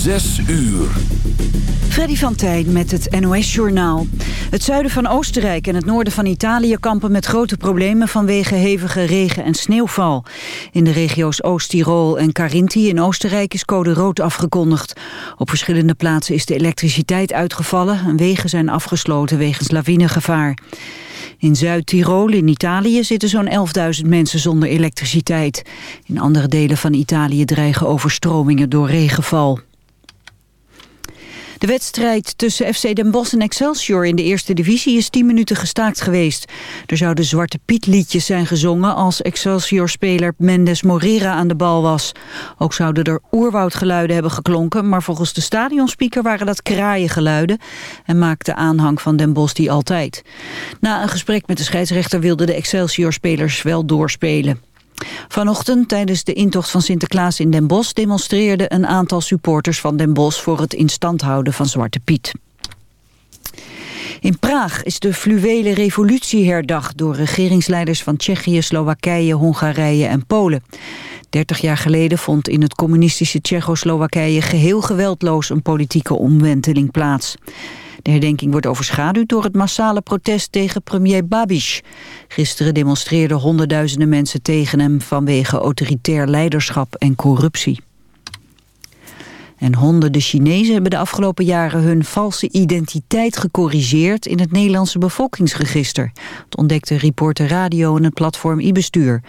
Zes uur. Freddy van Tijn met het NOS-journaal. Het zuiden van Oostenrijk en het noorden van Italië kampen met grote problemen vanwege hevige regen- en sneeuwval. In de regio's Oost-Tirol en Carinthia in Oostenrijk is code rood afgekondigd. Op verschillende plaatsen is de elektriciteit uitgevallen en wegen zijn afgesloten wegens lawinegevaar. In Zuid-Tirol in Italië zitten zo'n 11.000 mensen zonder elektriciteit. In andere delen van Italië dreigen overstromingen door regenval. De wedstrijd tussen FC Den Bosch en Excelsior in de eerste divisie is 10 minuten gestaakt geweest. Er zouden Zwarte Piet liedjes zijn gezongen als Excelsior-speler Mendes Morera aan de bal was. Ook zouden er oerwoudgeluiden hebben geklonken, maar volgens de stadionspeaker waren dat kraaiengeluiden en maakte aanhang van Den Bosch die altijd. Na een gesprek met de scheidsrechter wilden de Excelsior-spelers wel doorspelen. Vanochtend tijdens de intocht van Sinterklaas in Den Bosch... demonstreerde een aantal supporters van Den Bosch... voor het instand houden van Zwarte Piet. In Praag is de fluwele revolutie herdacht... door regeringsleiders van Tsjechië, Slowakije, Hongarije en Polen. Dertig jaar geleden vond in het communistische Tsjechoslowakije... geheel geweldloos een politieke omwenteling plaats. De herdenking wordt overschaduwd door het massale protest tegen premier Babiš. Gisteren demonstreerden honderdduizenden mensen tegen hem vanwege autoritair leiderschap en corruptie. En honderden Chinezen hebben de afgelopen jaren hun valse identiteit gecorrigeerd in het Nederlandse bevolkingsregister. Dat ontdekte Reporter Radio en het platform e-bestuur.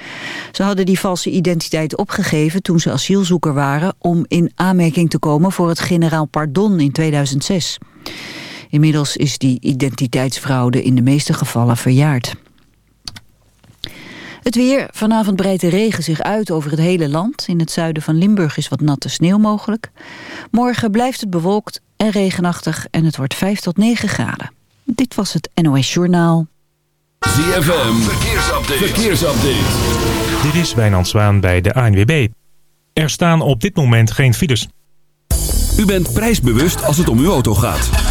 Ze hadden die valse identiteit opgegeven toen ze asielzoeker waren om in aanmerking te komen voor het generaal pardon in 2006. Inmiddels is die identiteitsfraude in de meeste gevallen verjaard. Het weer. Vanavond breidt de regen zich uit over het hele land. In het zuiden van Limburg is wat natte sneeuw mogelijk. Morgen blijft het bewolkt en regenachtig en het wordt 5 tot 9 graden. Dit was het NOS Journaal. ZFM. Verkeersupdate. Verkeersupdate. Dit is Wijnand Zwaan bij de ANWB. Er staan op dit moment geen files. U bent prijsbewust als het om uw auto gaat.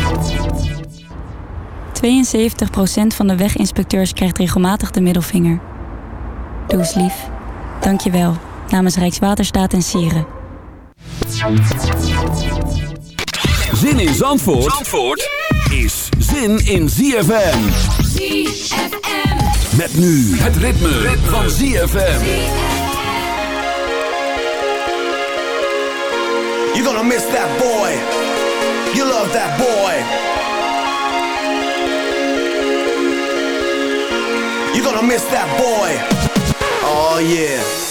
72% van de weginspecteurs krijgt regelmatig de middelvinger. Doe eens lief. Dank je wel. Namens Rijkswaterstaat en Sieren. Zin in Zandvoort, Zandvoort is zin in ZFM. ZFM. Met nu het ritme, van ZFM. You're gonna miss that boy. You love that boy. You're gonna miss that boy. Oh yeah.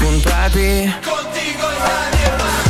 puntati. Contigo in radio.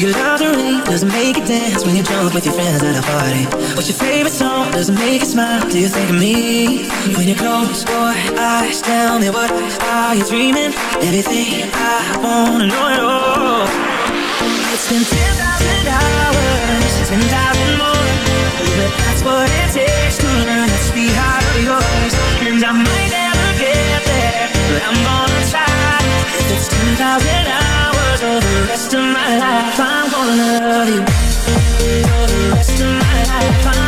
you love the rain? Does it make you dance when you jump with your friends at a party? What's your favorite song? Does it make you smile? Do you think of me? When you close your eyes, tell me what are you dreaming? Everything I wanna know it all. It's been 10,000 hours, 10,000 more. But that's what it takes to learn that sweetheart of yours. And I might never get there, but I'm gonna try. It's 10,000 hours or the rest of my life, I'm gonna love you. For the rest of my life, I'm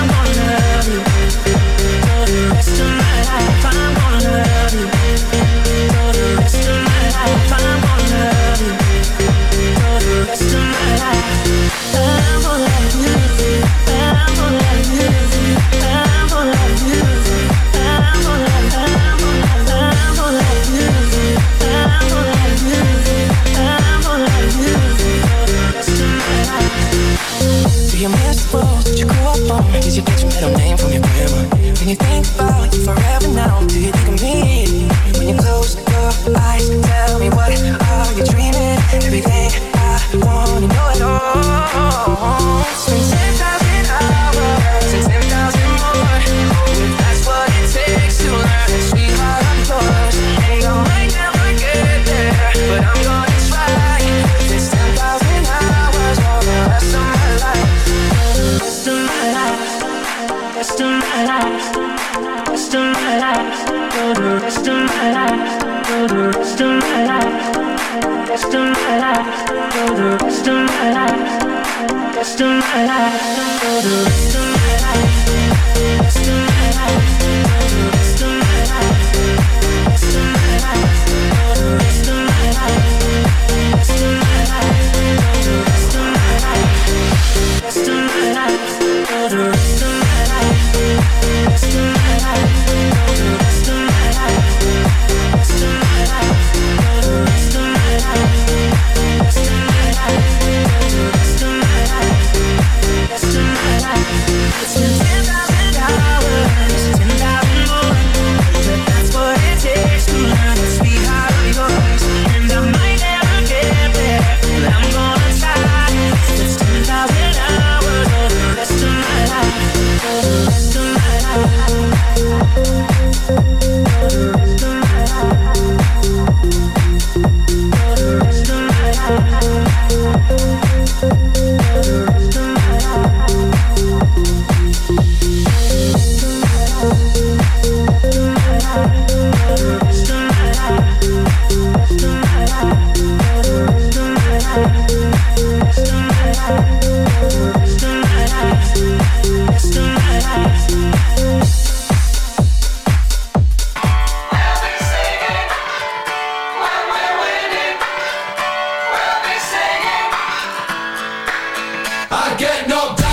rest of my life, I get knocked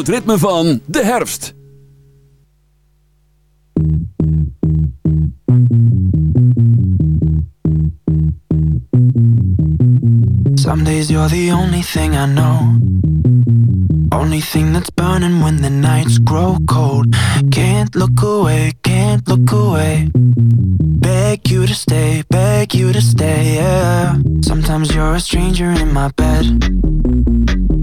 het ritme van de herfst. Some days you're the only thing I know. Only thing that's burning when the nights grow cold. Can't look away, can't look away. Beg you to stay, beg you to stay, yeah. Sometimes you're a stranger in my bed.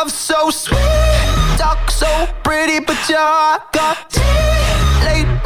Love so sweet. Talk so pretty, but your heart got. Late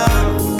time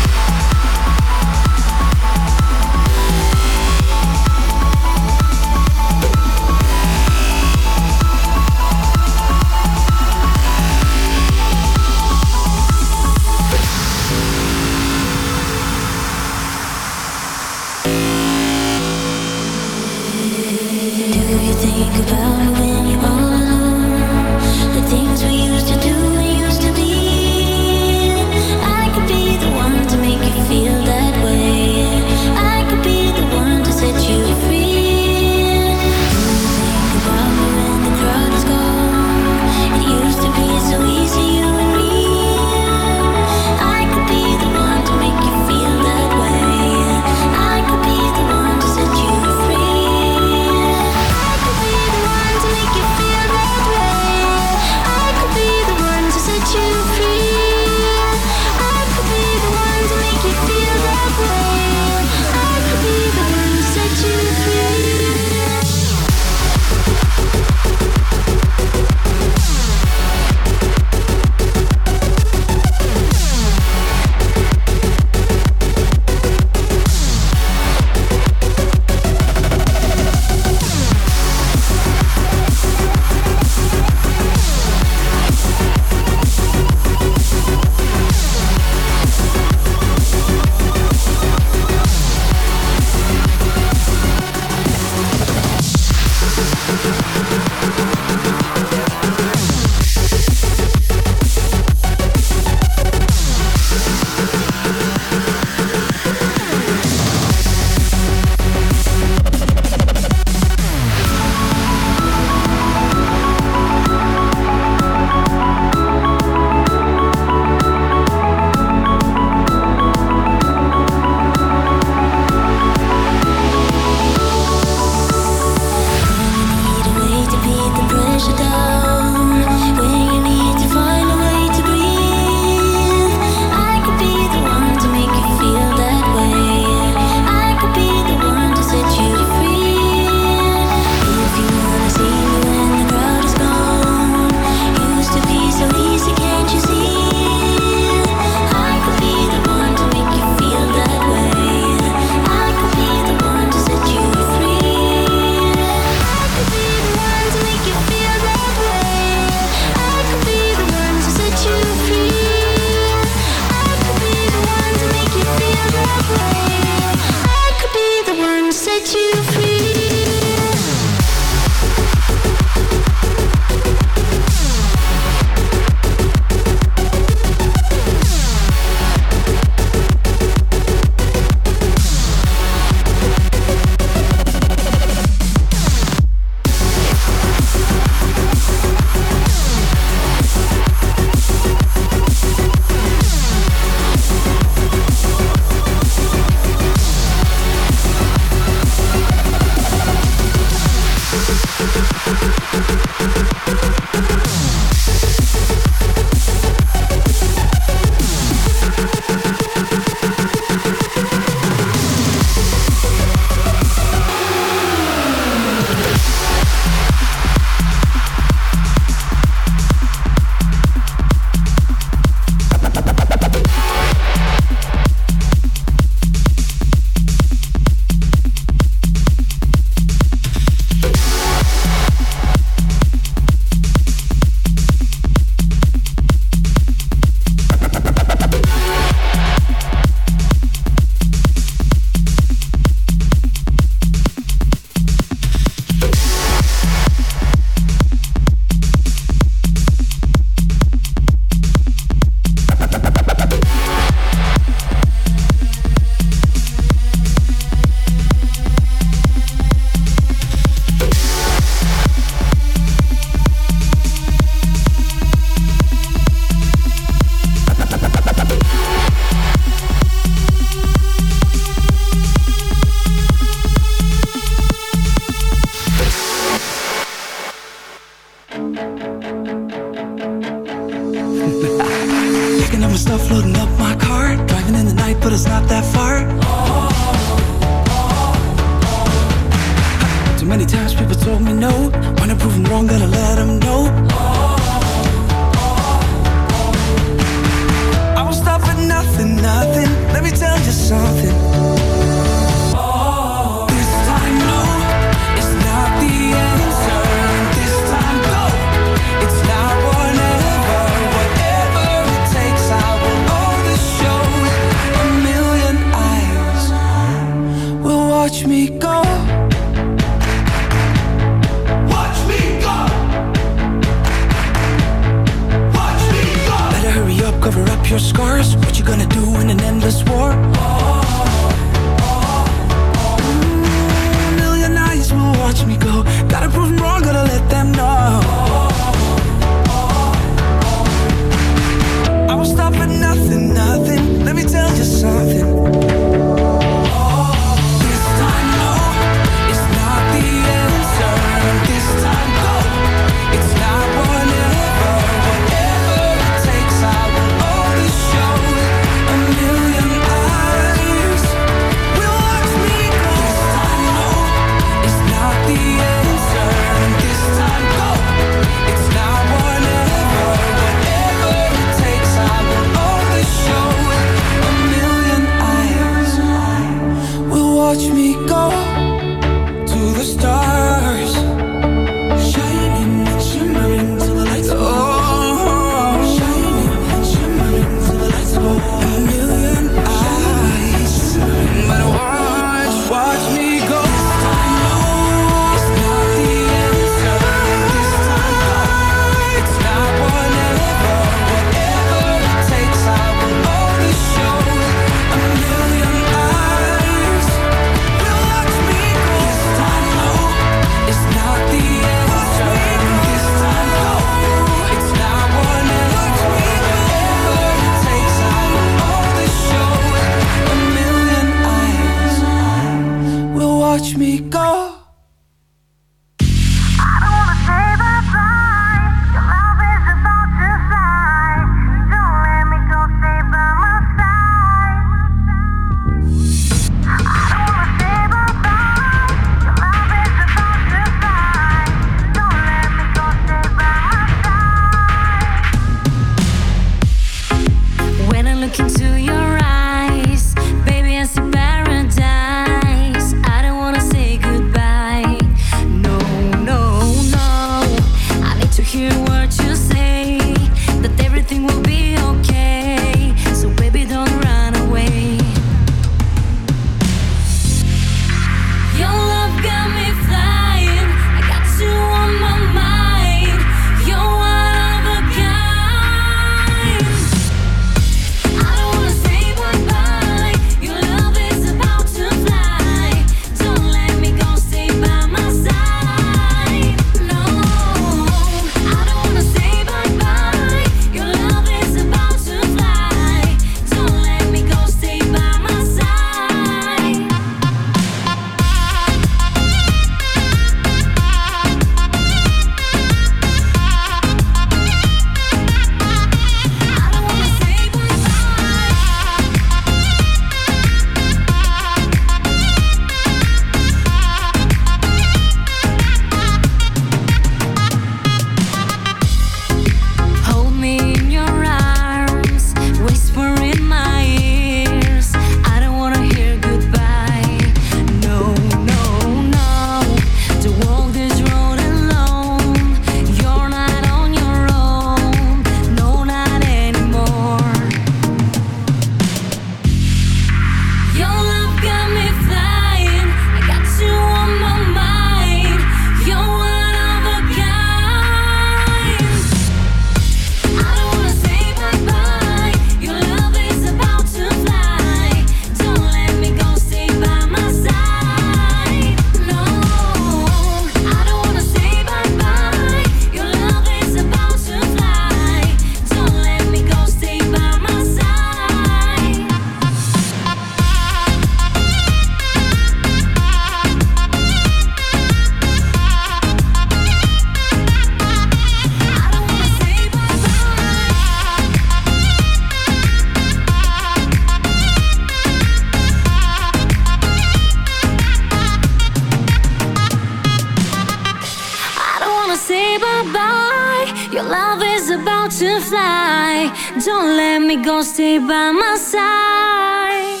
stay by my side.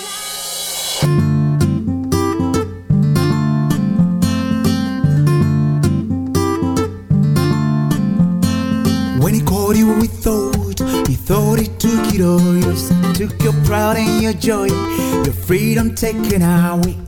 When he called you, we thought, he thought he took it all. Yours took your pride and your joy, your freedom taken away.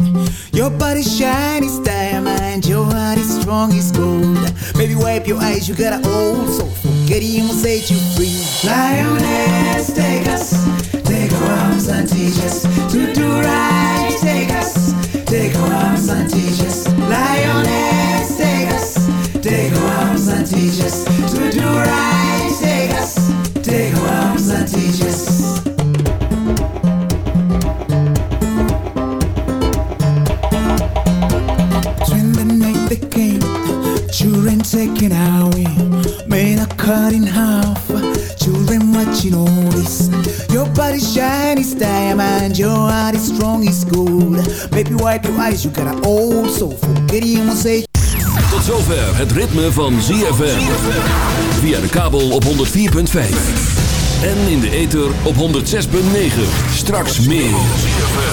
Your body shiny as diamond, your heart is strong as gold. Baby, wipe your eyes, you got an old soul. Him will set you free. Lioness, take us, take our arms and teach us to do right. Take us, take our arms and teach us. Lioness, take us, take our arms and teach us cut in half, children watching all this. Your body shiny as diamond, your heart is strong as gold. Baby, wipe your eyes, you got an old soul. Forget him will say. Tot zover het ritme van ZFM. Via de kabel op 104.5. En in de ether op 106.9. Straks meer.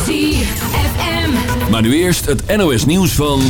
ZFM. Maar nu eerst het NOS nieuws van...